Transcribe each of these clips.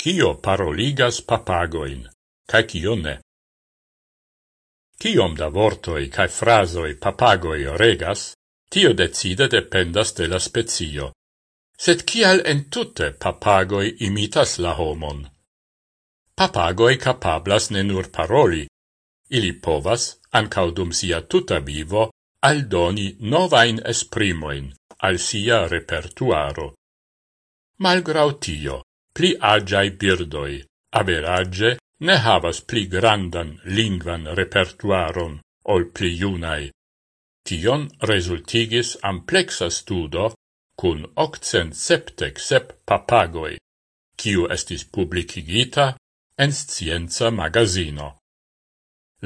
Cio paroligas papagoin, cae cio ne. Ciom da vortoi cae frasoi papagoi regas, tio decide dependas de la spezio. Sed kial entute papagoi imitas la homon? Papagoi capablas ne nur paroli, ili povas, ancaudum sia tuta vivo, aldoni novain esprimoin al sia repertuaro. Malgrau tio, Pli agiai birdoi, average, ne havas pli grandan lingvan repertuaron ol pli junai. Tion resultigis amplexa studo cun octcent septec sep papagoi, kiu estis publicigita en scienza magazino.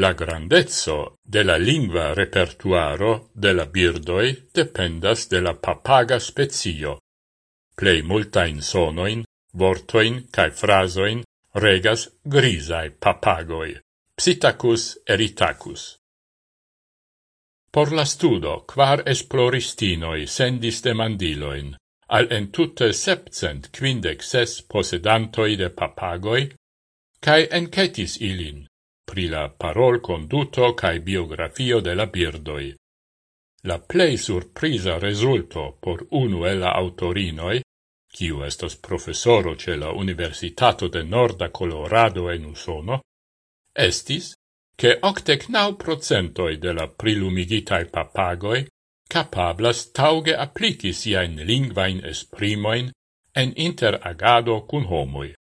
La grandezzo de la lingua repertuaro de la birdoi dependas de la papaga spezio. Plei multain sonoin vortoin cae frasoin regas grisae papagoi, psitacus eritacus. Por la studo quar esploristinoi sendis demandiloin, al entute septcent quindec ses posedantoi de papagoi, cae encetis ilin pri la parol conduto cae biografio de la birdoi. La plei surprisa resulto por unu el la autorinoi kiu estos professoro ce la Universitato de Norda Colorado en Usono, estis che octec nau procentoi de la prilumigitai papagoi capablas tauge applici siain lingvain esprimoin en interagado cun homoi.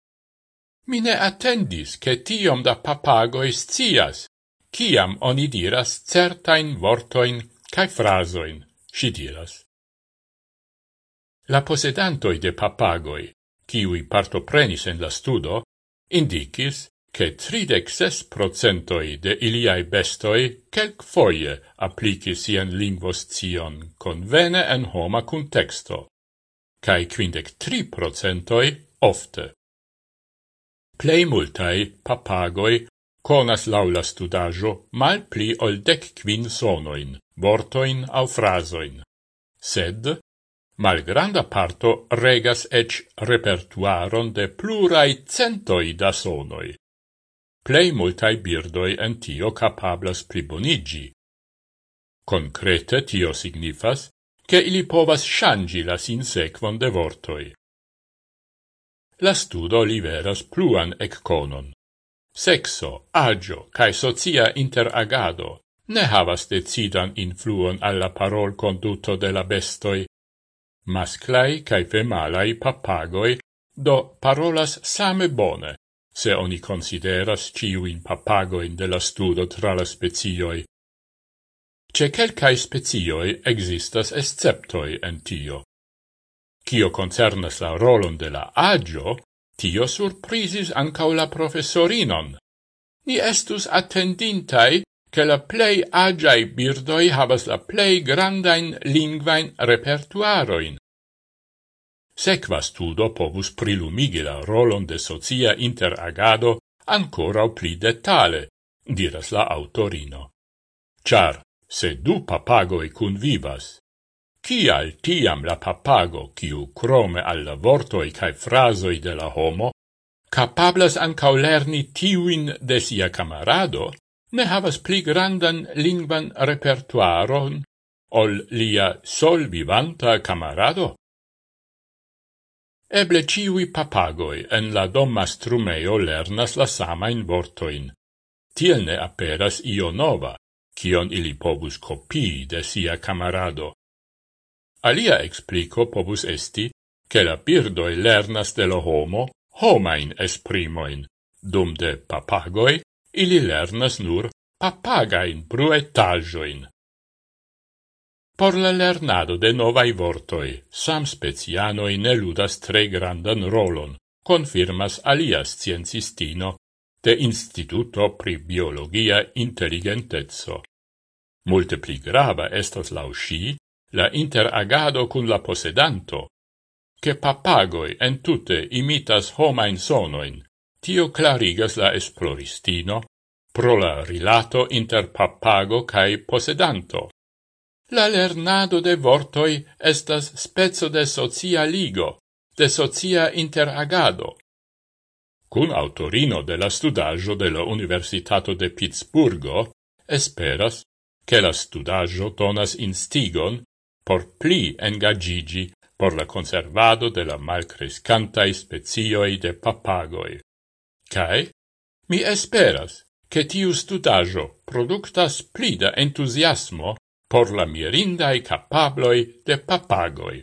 Mine attendis che tiom da papagoi scias, ciam oni diras certain vortoin cae frasoin, si diras. La posedantoi de papagoi, kiui partoprenis en la studo, indicis che tridec ses procentoi de iliai bestoi quelc foie applicis sian lingvoscion convene en homa contexto, cae quindec tri procentoi ofte. Plei multai papagoi conas laula studajo mal pli ol dec quin sonoin, vortoin au frasoin, sed malgranda parto regas ec repertuaron de plurai centoi da sonoi. Plei multai birdoi en tio capablas plibonigi. Concrete tio signifas che ili povas shangi la sinsequon de vortoi. La studo liveras pluan ecconon. Sexo, agio, cae socia interagado ne havas decidan influon alla parol conduto de la bestoi, Masclai cae femalai papagoi do parolas same bone, se oni consideras ciuin papagoin de la studo tra la spezioi. Ce quelcae spezioi existas esceptoi en tio. Cio concernas la rolon de la agio, tio surprisis ancau la professorinon. Ni estus attendintai che la plei agiai birdoi havas la plei grandain lingvain repertuaroin. Sequa studo povus prilumigi la rolon de socia interagado ancora pli detale, diras la autorino. Char, se du papagoi convivas, Cial tiam la papago, ciu crome alla vortoi cae frasoi de la homo, capablas ancau lerni tiuin de sia camarado, ne havas pli grandan lingvan repertuaron ol lia sol vivanta camarado? Eble ciui papagoi en la doma strumeo lernas la samain vortoin. Tiel ne aperas io nova, kion ili povus copii de sia camarado. Alia explico povus esti, che la birdoi lernas de lo homo homain esprimoin, dum de papagoi ili lernas nur papagain bruetajoin. Por la lernado de novai vortoi, sam specianoi ne ludas tre grandan rolon, confirmas alias sciencistino de Instituto pri Biologia Intelligentezzo. Multe pli grava estas lausci la interagado cun la posedanto, che papagoi entute imitas homain sonoin, Tio clarigas la esploristino pro la rilato inter papago cae posedanto. La lernado de vortoi estas spezzo de socia ligo, de socia interagado. Cun autorino de la studaggio de la Universitato de Pittsburgo esperas che la studaggio donas instigon por pli engagigi por la conservado de la malcrescantai spezioi de papagoi. Cae, mi esperas che tiu studajo productas pli da entusiasmo por la mirindae capabloi de papagoi.